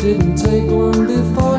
didn't take one before.